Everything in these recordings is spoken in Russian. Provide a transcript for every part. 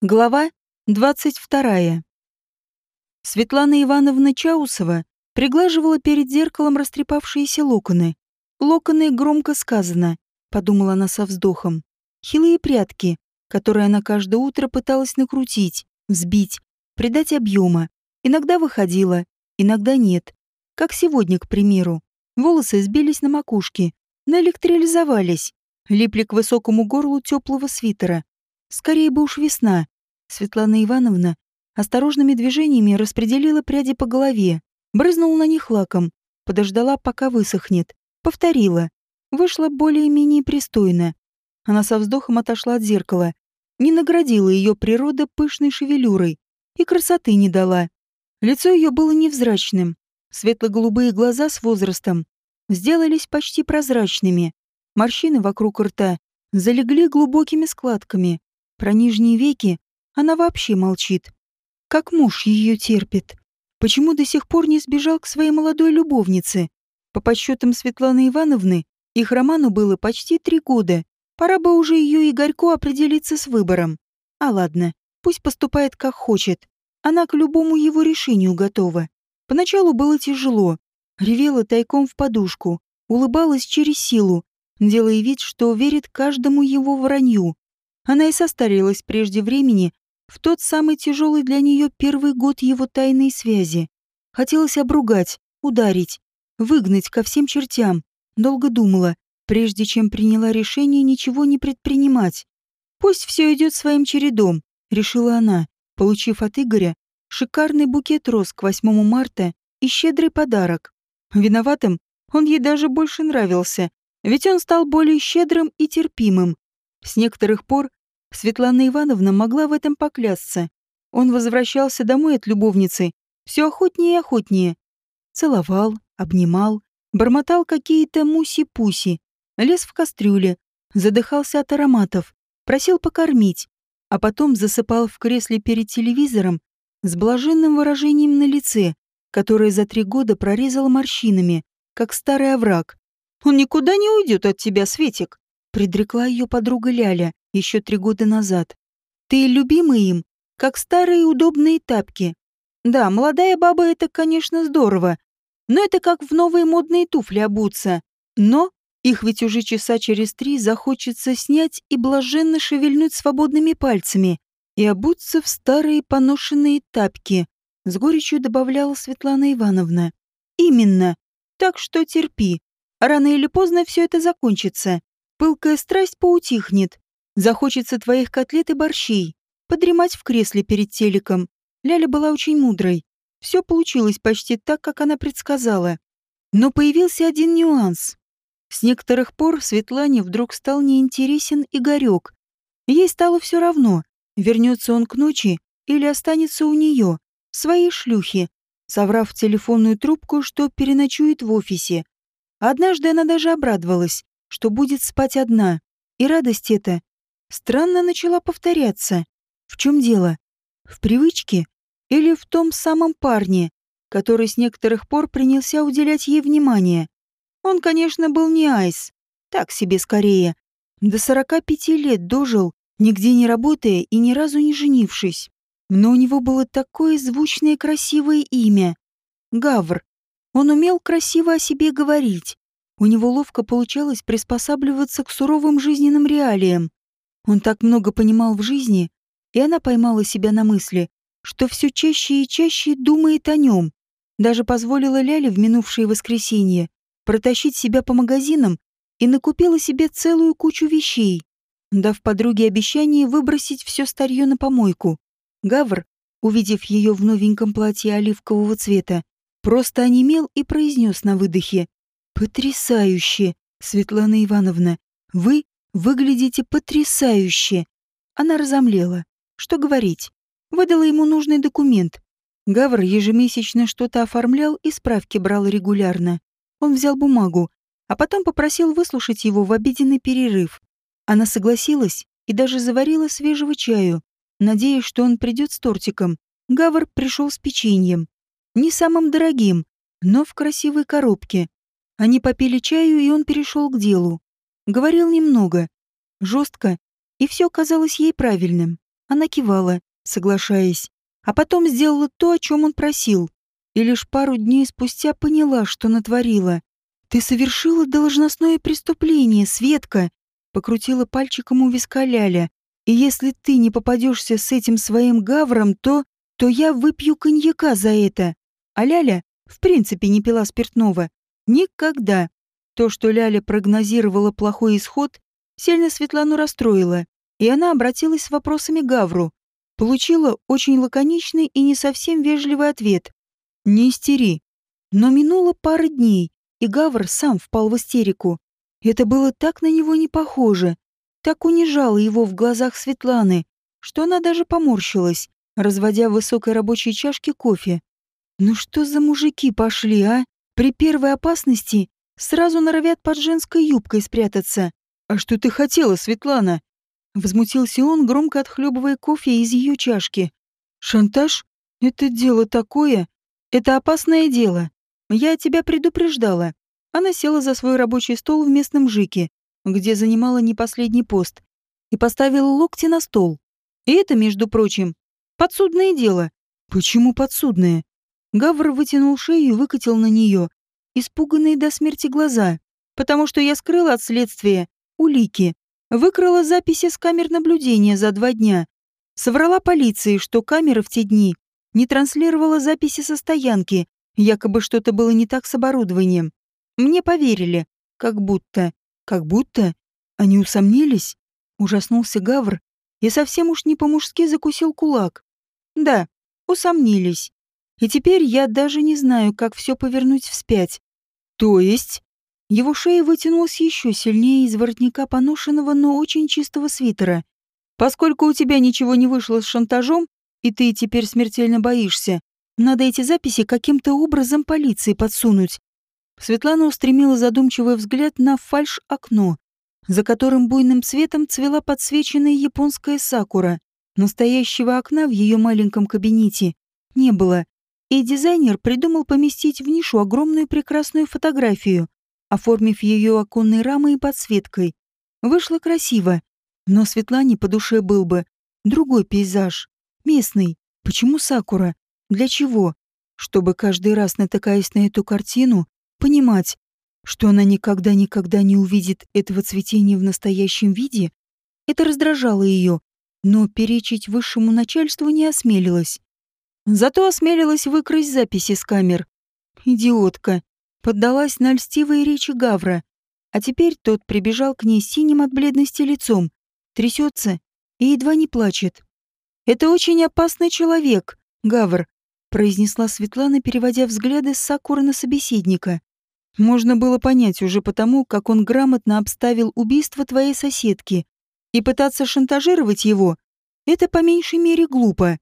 Глава 22. Светлана Ивановна Чаусова приглаживала перед зеркалом растрепавшиеся локоны. Локоны громко сказано, подумала она со вздохом. Хилые прятки, которые она каждое утро пыталась накрутить, взбить, придать объема. Иногда выходила, иногда нет. Как сегодня, к примеру. Волосы сбились на макушке, наэлектролизовались, липли к высокому горлу теплого свитера. Скорее бы уж весна. Светлана Ивановна осторожными движениями распределила пряди по голове, брызнула на них лаком, подождала, пока высохнет, повторила. Вышло более-менее пристойно. Она со вздохом отошла от зеркала. Не наградила ее природа пышной шевелюрой и красоты не дала. Лицо ее было невзрачным. Светло-голубые глаза с возрастом сделались почти прозрачными. Морщины вокруг рта залегли глубокими складками. Про нижние веки она вообще молчит. Как муж ее терпит. Почему до сих пор не сбежал к своей молодой любовнице? По подсчетам Светланы Ивановны, их роману было почти три года. Пора бы уже ее Игорьку определиться с выбором. А ладно, пусть поступает как хочет. Она к любому его решению готова. Поначалу было тяжело. Ревела тайком в подушку, улыбалась через силу, делая вид, что верит каждому его вранью. Она и состарилась прежде времени в тот самый тяжелый для нее первый год его тайной связи. Хотелось обругать, ударить, выгнать ко всем чертям. Долго думала, прежде чем приняла решение ничего не предпринимать. «Пусть все идет своим чередом», — решила она, получив от Игоря шикарный букет роз к 8 марта и щедрый подарок. Виноватым он ей даже больше нравился, ведь он стал более щедрым и терпимым. С некоторых пор Светлана Ивановна могла в этом поклясться. Он возвращался домой от любовницы все охотнее и охотнее. Целовал, обнимал, бормотал какие-то муси-пуси, лез в кастрюле, задыхался от ароматов, просил покормить, а потом засыпал в кресле перед телевизором с блаженным выражением на лице, которое за три года прорезало морщинами, как старый овраг. «Он никуда не уйдет от тебя, Светик», — предрекла ее подруга Ляля, еще три года назад. Ты любимый им, как старые удобные тапки. Да, молодая баба — это, конечно, здорово, но это как в новые модные туфли обуться. Но их ведь уже часа через три захочется снять и блаженно шевельнуть свободными пальцами и обуться в старые поношенные тапки, с горечью добавляла Светлана Ивановна. Именно. Так что терпи. Рано или поздно все это закончится. Пылкая страсть поутихнет. Захочется твоих котлет и борщей. Подремать в кресле перед телеком. Ляля была очень мудрой. Все получилось почти так, как она предсказала. Но появился один нюанс. С некоторых пор Светлане вдруг стал неинтересен Игорек. Ей стало все равно, вернется он к ночи или останется у нее, в своей шлюхе, соврав телефонную трубку, что переночует в офисе. Однажды она даже обрадовалась, что будет спать одна, и радость эта странно начала повторяться. В чем дело? В привычке? Или в том самом парне, который с некоторых пор принялся уделять ей внимание? Он, конечно, был не Айс. Так себе скорее. До 45 лет дожил, нигде не работая и ни разу не женившись. Но у него было такое звучное красивое имя. Гавр. Он умел красиво о себе говорить. У него ловко получалось приспосабливаться к суровым жизненным реалиям. Он так много понимал в жизни, и она поймала себя на мысли, что все чаще и чаще думает о нем. Даже позволила Ляле в минувшее воскресенье протащить себя по магазинам и накупила себе целую кучу вещей, дав подруге обещание выбросить все старье на помойку. Гавр, увидев ее в новеньком платье оливкового цвета, просто онемел и произнес на выдохе. «Потрясающе, Светлана Ивановна! Вы Выглядите потрясающе. Она разомлела. Что говорить? Выдала ему нужный документ. Гавр ежемесячно что-то оформлял и справки брал регулярно. Он взял бумагу, а потом попросил выслушать его в обеденный перерыв. Она согласилась и даже заварила свежего чаю, надеясь, что он придет с тортиком. Гавр пришел с печеньем. Не самым дорогим, но в красивой коробке. Они попили чаю, и он перешел к делу. Говорил немного, жестко, и все казалось ей правильным. Она кивала, соглашаясь, а потом сделала то, о чем он просил, и лишь пару дней спустя поняла, что натворила. «Ты совершила должностное преступление, Светка!» Покрутила пальчиком у виска Ляля. «И если ты не попадешься с этим своим гавром, то... то я выпью коньяка за это!» А Ляля в принципе не пила спиртного. Никогда. То, что Ляля прогнозировала плохой исход, сильно Светлану расстроило, и она обратилась с вопросами Гавру. Получила очень лаконичный и не совсем вежливый ответ. «Не истери». Но минуло пара дней, и Гавр сам впал в истерику. Это было так на него не похоже, так унижало его в глазах Светланы, что она даже поморщилась, разводя в высокой рабочей чашке кофе. Ну что за мужики пошли, а? При первой опасности сразу норовят под женской юбкой спрятаться. А что ты хотела, Светлана? Возмутился он, громко отхлебывая кофе из ее чашки. Шантаж? Это дело такое. Это опасное дело. Я тебя предупреждала. Она села за свой рабочий стол в местном ЖИКе, где занимала не последний пост, и поставила локти на стол. И это, между прочим, подсудное дело. Почему подсудное? Гавр вытянул шею и выкатил на нее испуганные до смерти глаза, потому что я скрыла от следствия улики, выкрала записи с камер наблюдения за два дня, соврала полиции, что камера в те дни не транслировала записи со стоянки, якобы что-то было не так с оборудованием. Мне поверили, как будто, как будто они усомнились. Ужаснулся Гавр и совсем уж не по-мужски закусил кулак. Да, усомнились. И теперь я даже не знаю, как все повернуть вспять. То есть... Его шея вытянулась еще сильнее из воротника поношенного, но очень чистого свитера. Поскольку у тебя ничего не вышло с шантажом, и ты теперь смертельно боишься, надо эти записи каким-то образом полиции подсунуть. Светлана устремила задумчивый взгляд на фальш-окно, за которым буйным цветом цвела подсвеченная японская сакура. Настоящего окна в ее маленьком кабинете не было, и дизайнер придумал поместить в нишу огромную прекрасную фотографию, оформив ее оконной рамой и подсветкой. Вышло красиво, но Светлане по душе был бы другой пейзаж, местный. Почему Сакура? Для чего? Чтобы каждый раз, натыкаясь на эту картину, понимать, что она никогда-никогда не увидит этого цветения в настоящем виде, это раздражало ее, но перечить высшему начальству не осмелилась. Зато осмелилась выкрасть записи с камер. Идиотка. Поддалась на льстивые речи Гавра. А теперь тот прибежал к ней синим от бледности лицом, трясется и едва не плачет. «Это очень опасный человек, Гавр», — произнесла Светлана, переводя взгляды с Сакуры на собеседника. «Можно было понять уже потому, как он грамотно обставил убийство твоей соседки. И пытаться шантажировать его — это по меньшей мере глупо.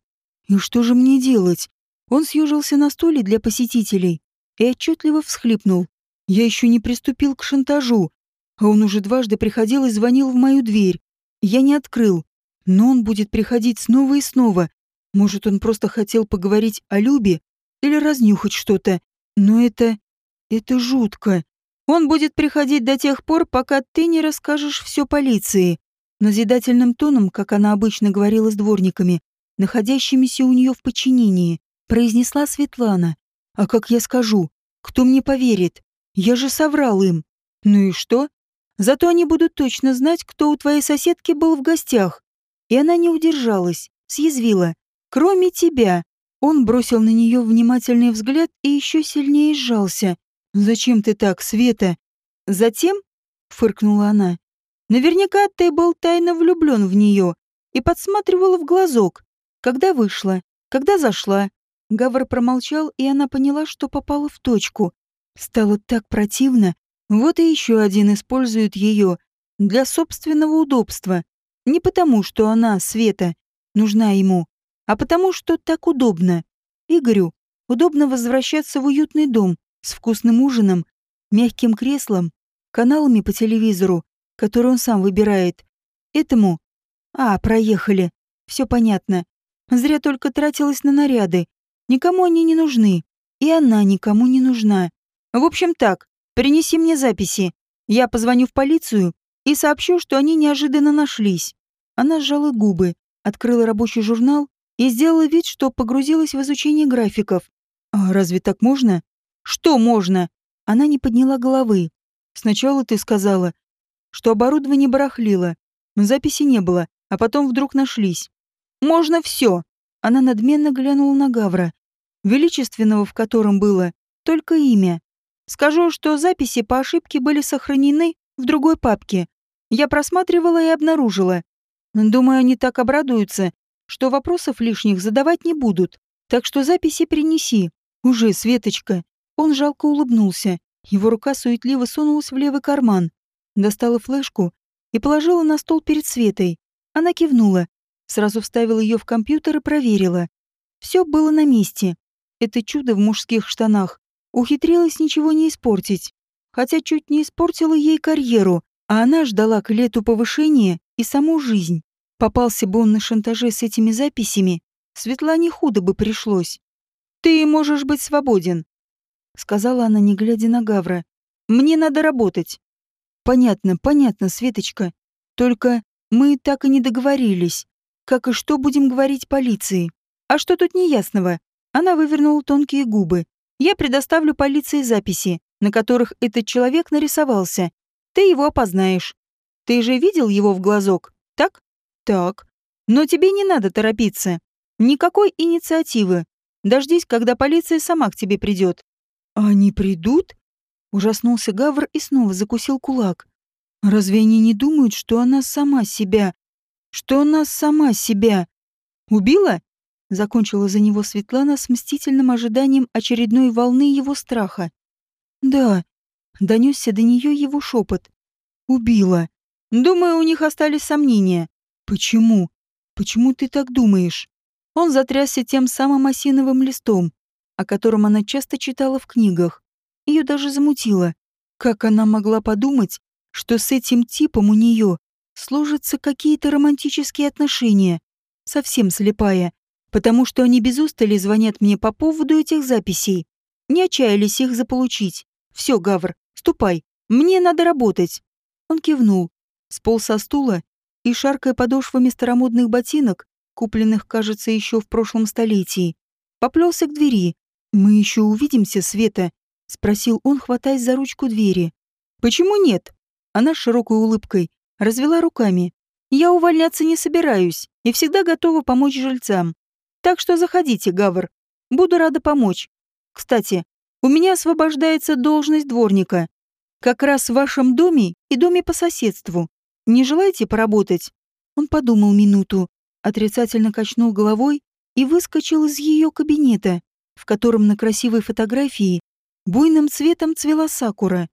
И что же мне делать? Он съежился на стуле для посетителей и отчетливо всхлипнул. Я еще не приступил к шантажу, а он уже дважды приходил и звонил в мою дверь. Я не открыл, но он будет приходить снова и снова. Может, он просто хотел поговорить о Любе или разнюхать что-то. Но это... это жутко. Он будет приходить до тех пор, пока ты не расскажешь все полиции. Назидательным тоном, как она обычно говорила с дворниками, находящимися у нее в подчинении, произнесла Светлана. «А как я скажу? Кто мне поверит? Я же соврал им. Ну и что? Зато они будут точно знать, кто у твоей соседки был в гостях». И она не удержалась, съязвила. «Кроме тебя». Он бросил на нее внимательный взгляд и еще сильнее сжался. «Зачем ты так, Света?» «Затем?» — фыркнула она. «Наверняка ты был тайно влюблен в нее и подсматривала в глазок. Когда вышла? Когда зашла? Гавр промолчал, и она поняла, что попала в точку. Стало так противно. Вот и еще один использует ее для собственного удобства. Не потому, что она, Света, нужна ему, а потому, что так удобно. Игорю удобно возвращаться в уютный дом с вкусным ужином, мягким креслом, каналами по телевизору, который он сам выбирает. Этому... А, проехали. Все понятно. Зря только тратилась на наряды. Никому они не нужны. И она никому не нужна. В общем так, принеси мне записи. Я позвоню в полицию и сообщу, что они неожиданно нашлись. Она сжала губы, открыла рабочий журнал и сделала вид, что погрузилась в изучение графиков. «А разве так можно?» «Что можно?» Она не подняла головы. «Сначала ты сказала, что оборудование барахлило, записи не было, а потом вдруг нашлись. Можно все!» Она надменно глянула на Гавра, величественного в котором было только имя. Скажу, что записи по ошибке были сохранены в другой папке. Я просматривала и обнаружила. Думаю, они так обрадуются, что вопросов лишних задавать не будут. Так что записи принеси. Уже, Светочка. Он жалко улыбнулся. Его рука суетливо сунулась в левый карман. Достала флешку и положила на стол перед Светой. Она кивнула. Сразу вставила ее в компьютер и проверила. Все было на месте. Это чудо в мужских штанах ухитрилось ничего не испортить. Хотя чуть не испортила ей карьеру, а она ждала к лету повышения и саму жизнь. Попался бы он на шантаже с этими записями, Светлане худо бы пришлось. «Ты можешь быть свободен», — сказала она, не глядя на Гавра. «Мне надо работать». «Понятно, понятно, Светочка. Только мы так и не договорились. Как и что будем говорить полиции? А что тут неясного?» Она вывернула тонкие губы. «Я предоставлю полиции записи, на которых этот человек нарисовался. Ты его опознаешь. Ты же видел его в глазок, так? Так. Но тебе не надо торопиться. Никакой инициативы. Дождись, когда полиция сама к тебе придет. Они придут? Ужаснулся Гавр и снова закусил кулак. Разве они не думают, что она сама себя... Что она сама себя... Убила? Закончила за него Светлана с мстительным ожиданием очередной волны его страха. Да, донесся до нее его шепот. Убила. Думаю, у них остались сомнения. Почему? Почему ты так думаешь? Он затрясся тем самым осиновым листом, о котором она часто читала в книгах. Ее даже замутило. Как она могла подумать, что с этим типом у нее сложатся какие-то романтические отношения? Совсем слепая. Потому что они без устали звонят мне по поводу этих записей. Не отчаялись их заполучить. Все, Гавр, ступай. Мне надо работать. Он кивнул, сполз со стула и, шаркая подошвами старомодных ботинок, купленных, кажется, еще в прошлом столетии, поплелся к двери. «Мы еще увидимся, Света?» — спросил он, хватаясь за ручку двери. «Почему нет?» Она с широкой улыбкой развела руками. «Я увольняться не собираюсь и всегда готова помочь жильцам. Так что заходите, Гавр. Буду рада помочь. Кстати, у меня освобождается должность дворника. Как раз в вашем доме и доме по соседству. Не желаете поработать?» Он подумал минуту, отрицательно качнул головой и выскочил из ее кабинета, в котором на красивой фотографии буйным цветом цвела сакура.